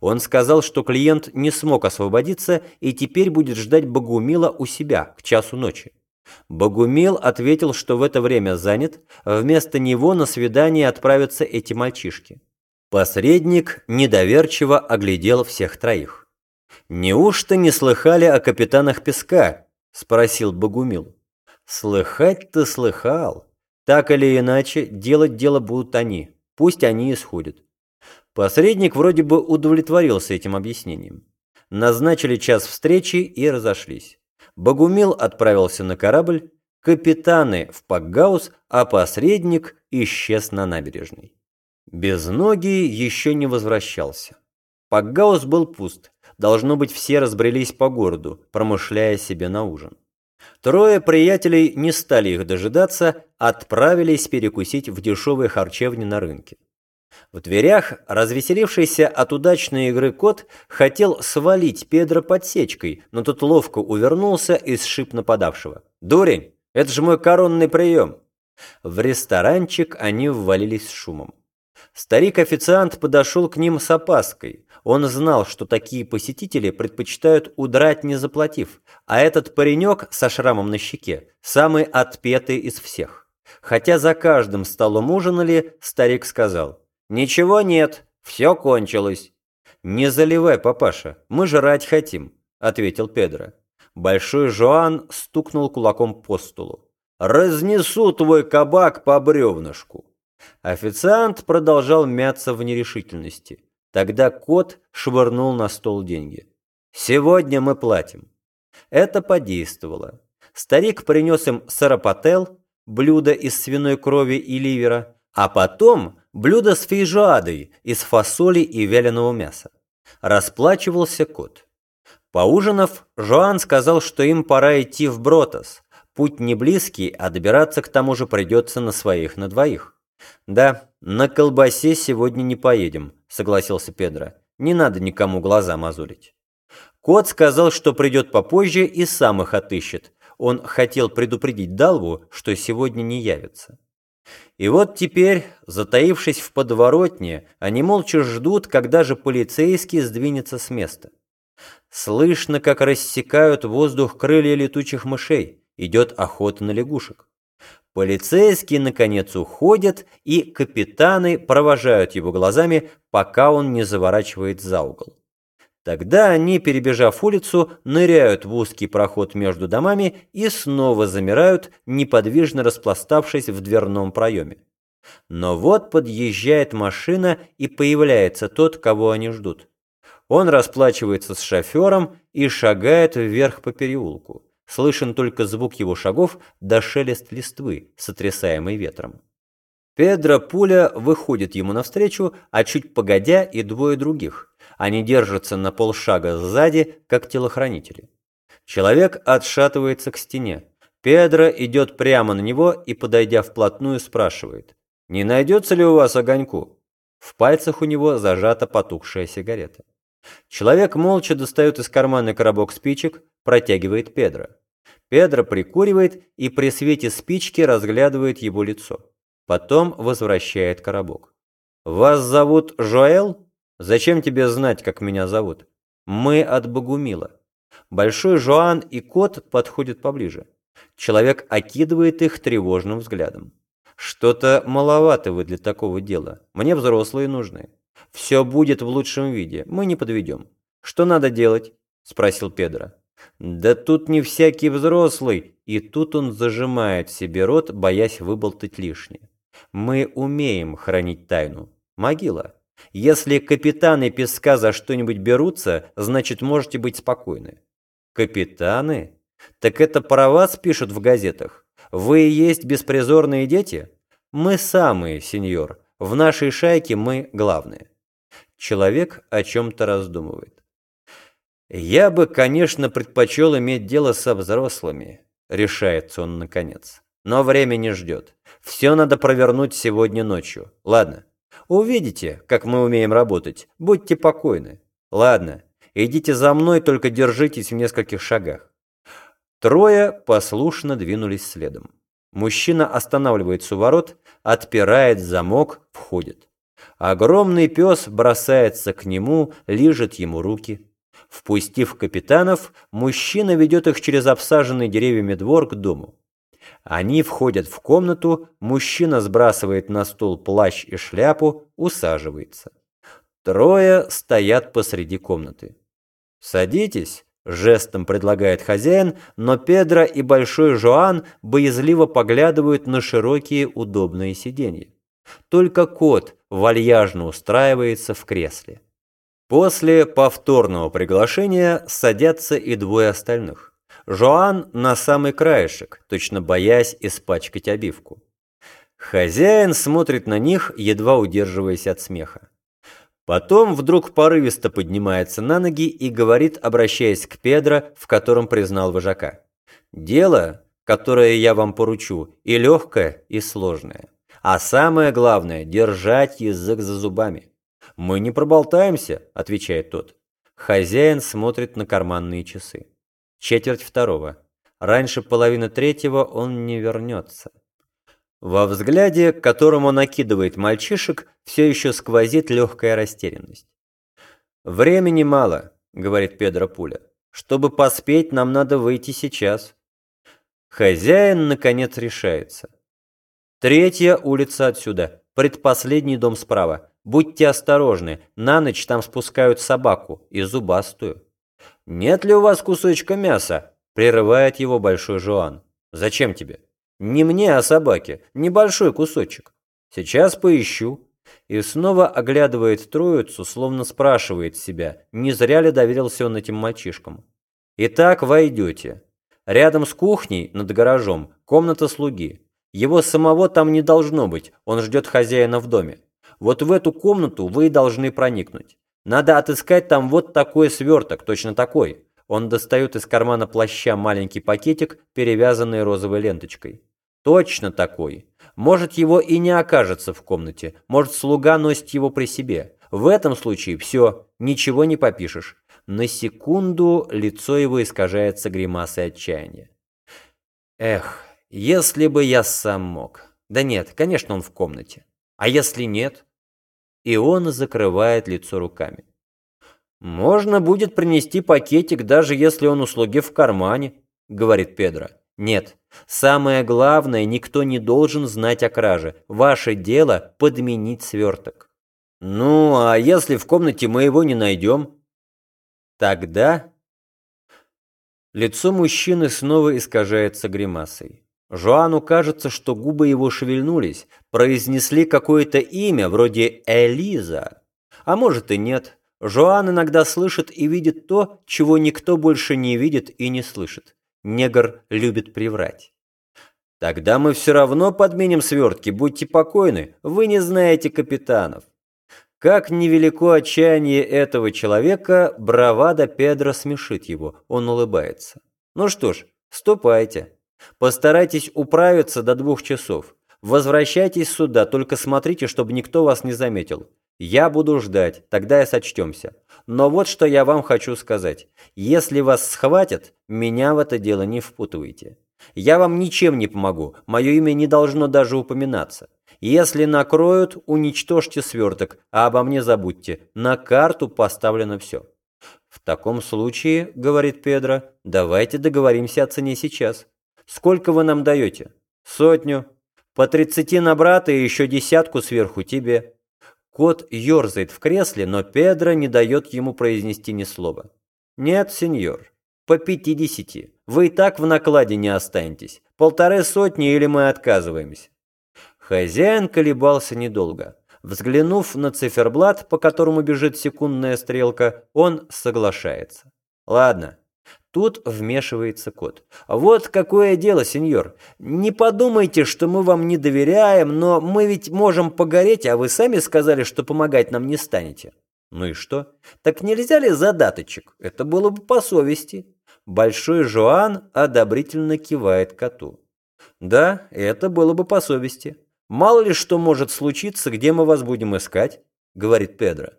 Он сказал, что клиент не смог освободиться и теперь будет ждать Богумила у себя к часу ночи. Богумил ответил, что в это время занят, вместо него на свидание отправятся эти мальчишки. Посредник недоверчиво оглядел всех троих. «Неужто не слыхали о капитанах Песка?» – спросил Богумил. «Слыхать-то слыхал. Так или иначе, делать дело будут они. Пусть они исходят». Посредник вроде бы удовлетворился этим объяснением. Назначили час встречи и разошлись. Богумил отправился на корабль, капитаны в Пакгаус, а посредник исчез на набережной. Безногий еще не возвращался. Пакгаус был пуст. Должно быть, все разбрелись по городу, промышляя себе на ужин. Трое приятелей не стали их дожидаться, отправились перекусить в дешевой харчевне на рынке. В дверях развеселившийся от удачной игры кот хотел свалить Педро подсечкой, но тот ловко увернулся и сшиб нападавшего. «Дурень, это же мой коронный прием!» В ресторанчик они ввалились с шумом. Старик-официант подошел к ним с опаской. Он знал, что такие посетители предпочитают удрать, не заплатив, а этот паренек со шрамом на щеке самый отпетый из всех. Хотя за каждым столом ужинали, старик сказал, «Ничего нет, все кончилось». «Не заливай, папаша, мы жрать хотим», — ответил Педро. Большой Жоан стукнул кулаком по столу. «Разнесу твой кабак по бревнышку». Официант продолжал мяться в нерешительности. Тогда кот швырнул на стол деньги. «Сегодня мы платим». Это подействовало. Старик принес им сарапател, блюдо из свиной крови и ливера, а потом блюдо с фейжоадой из фасоли и вяленого мяса. Расплачивался кот. Поужинав, Жоан сказал, что им пора идти в Бротос. Путь не близкий, а добираться к тому же придется на своих на двоих. «Да, на колбасе сегодня не поедем», — согласился Педро. «Не надо никому глаза мозолить». Кот сказал, что придет попозже и сам их отыщет. Он хотел предупредить Далву, что сегодня не явится. И вот теперь, затаившись в подворотне, они молча ждут, когда же полицейский сдвинется с места. Слышно, как рассекают воздух крылья летучих мышей. Идет охота на лягушек. Полицейские, наконец, уходят, и капитаны провожают его глазами, пока он не заворачивает за угол. Тогда они, перебежав улицу, ныряют в узкий проход между домами и снова замирают, неподвижно распластавшись в дверном проеме. Но вот подъезжает машина, и появляется тот, кого они ждут. Он расплачивается с шофером и шагает вверх по переулку. Слышен только звук его шагов да шелест листвы, сотрясаемый ветром. Педро Пуля выходит ему навстречу, а чуть погодя и двое других. Они держатся на полшага сзади, как телохранители. Человек отшатывается к стене. Педро идет прямо на него и, подойдя вплотную, спрашивает. «Не найдется ли у вас огоньку?» В пальцах у него зажата потухшая сигарета. Человек молча достает из кармана коробок спичек, протягивает Педро. Педро прикуривает и при свете спички разглядывает его лицо. Потом возвращает коробок. «Вас зовут Жоэл? Зачем тебе знать, как меня зовут? Мы от Богумила». Большой Жоан и кот подходят поближе. Человек окидывает их тревожным взглядом. «Что-то маловато вы для такого дела. Мне взрослые нужны. Все будет в лучшем виде, мы не подведем. Что надо делать?» – спросил Педро. Да тут не всякий взрослый, и тут он зажимает себе рот, боясь выболтать лишнее. Мы умеем хранить тайну. Могила. Если капитаны песка за что-нибудь берутся, значит, можете быть спокойны. Капитаны? Так это про вас пишут в газетах. Вы и есть беспризорные дети? Мы самые, сеньор. В нашей шайке мы главные. Человек о чем-то раздумывает. «Я бы, конечно, предпочел иметь дело со взрослыми», — решается он наконец. «Но время не ждет. Все надо провернуть сегодня ночью. Ладно. Увидите, как мы умеем работать. Будьте покойны. Ладно. Идите за мной, только держитесь в нескольких шагах». Трое послушно двинулись следом. Мужчина останавливается у ворот, отпирает замок, входит. Огромный пес бросается к нему, лижет ему руки. Впустив капитанов, мужчина ведет их через обсаженный деревьями двор к дому. Они входят в комнату, мужчина сбрасывает на стол плащ и шляпу, усаживается. Трое стоят посреди комнаты. «Садитесь», – жестом предлагает хозяин, но Педро и Большой Жоан боязливо поглядывают на широкие удобные сиденья. Только кот вальяжно устраивается в кресле. После повторного приглашения садятся и двое остальных. Жоан на самый краешек, точно боясь испачкать обивку. Хозяин смотрит на них, едва удерживаясь от смеха. Потом вдруг порывисто поднимается на ноги и говорит, обращаясь к Педро, в котором признал вожака. «Дело, которое я вам поручу, и легкое, и сложное. А самое главное – держать язык за зубами». «Мы не проболтаемся», – отвечает тот. Хозяин смотрит на карманные часы. Четверть второго. Раньше половины третьего он не вернется. Во взгляде, которым он накидывает мальчишек, все еще сквозит легкая растерянность. «Времени мало», — говорит Педро Пуля. «Чтобы поспеть, нам надо выйти сейчас». Хозяин, наконец, решается. Третья улица отсюда, предпоследний дом справа. Будьте осторожны, на ночь там спускают собаку и зубастую. «Нет ли у вас кусочка мяса?» – прерывает его Большой Жуан. «Зачем тебе?» Не мне, а собаке. Небольшой кусочек. Сейчас поищу. И снова оглядывает троицу, словно спрашивает себя, не зря ли доверился он этим мальчишкам. Итак, войдете. Рядом с кухней, над гаражом, комната слуги. Его самого там не должно быть, он ждет хозяина в доме. Вот в эту комнату вы должны проникнуть. Надо отыскать там вот такой сверток, точно такой. Он достает из кармана плаща маленький пакетик, перевязанный розовой ленточкой. Точно такой. Может, его и не окажется в комнате. Может, слуга носит его при себе. В этом случае все, ничего не попишешь. На секунду лицо его искажается гримасой отчаяния. Эх, если бы я сам мог. Да нет, конечно, он в комнате. А если нет? И он закрывает лицо руками. «Можно будет принести пакетик, даже если он у слуги в кармане», — говорит Педро. «Нет, самое главное, никто не должен знать о краже. Ваше дело — подменить сверток». «Ну, а если в комнате мы его не найдем?» «Тогда...» Лицо мужчины снова искажается гримасой. Жоану кажется, что губы его шевельнулись, произнесли какое-то имя, вроде Элиза. А может и нет. Жоан иногда слышит и видит то, чего никто больше не видит и не слышит. Негр любит приврать. Тогда мы все равно подменим свертки, будьте покойны, вы не знаете капитанов. Как невелико отчаяние этого человека, бравада Педро смешит его, он улыбается. Ну что ж, ступайте. Постарайтесь управиться до двух часов. Возвращайтесь сюда, только смотрите, чтобы никто вас не заметил. Я буду ждать, тогда и сочтемся. Но вот что я вам хочу сказать. Если вас схватят, меня в это дело не впутывайте. Я вам ничем не помогу, мое имя не должно даже упоминаться. Если накроют, уничтожьте сверток, а обо мне забудьте. На карту поставлено все. В таком случае, говорит Педро, давайте договоримся о цене сейчас. Сколько вы нам даете? Сотню. По тридцати на брата и еще десятку сверху тебе. Кот ерзает в кресле, но Педро не дает ему произнести ни слова. «Нет, сеньор, по пятидесяти. Вы и так в накладе не останетесь. Полторы сотни или мы отказываемся». Хозяин колебался недолго. Взглянув на циферблат, по которому бежит секундная стрелка, он соглашается. «Ладно, Тут вмешивается кот. «Вот какое дело, сеньор. Не подумайте, что мы вам не доверяем, но мы ведь можем погореть, а вы сами сказали, что помогать нам не станете». «Ну и что? Так нельзя ли задаточек? Это было бы по совести». Большой Жоан одобрительно кивает коту. «Да, это было бы по совести. Мало ли что может случиться, где мы вас будем искать», — говорит Педро.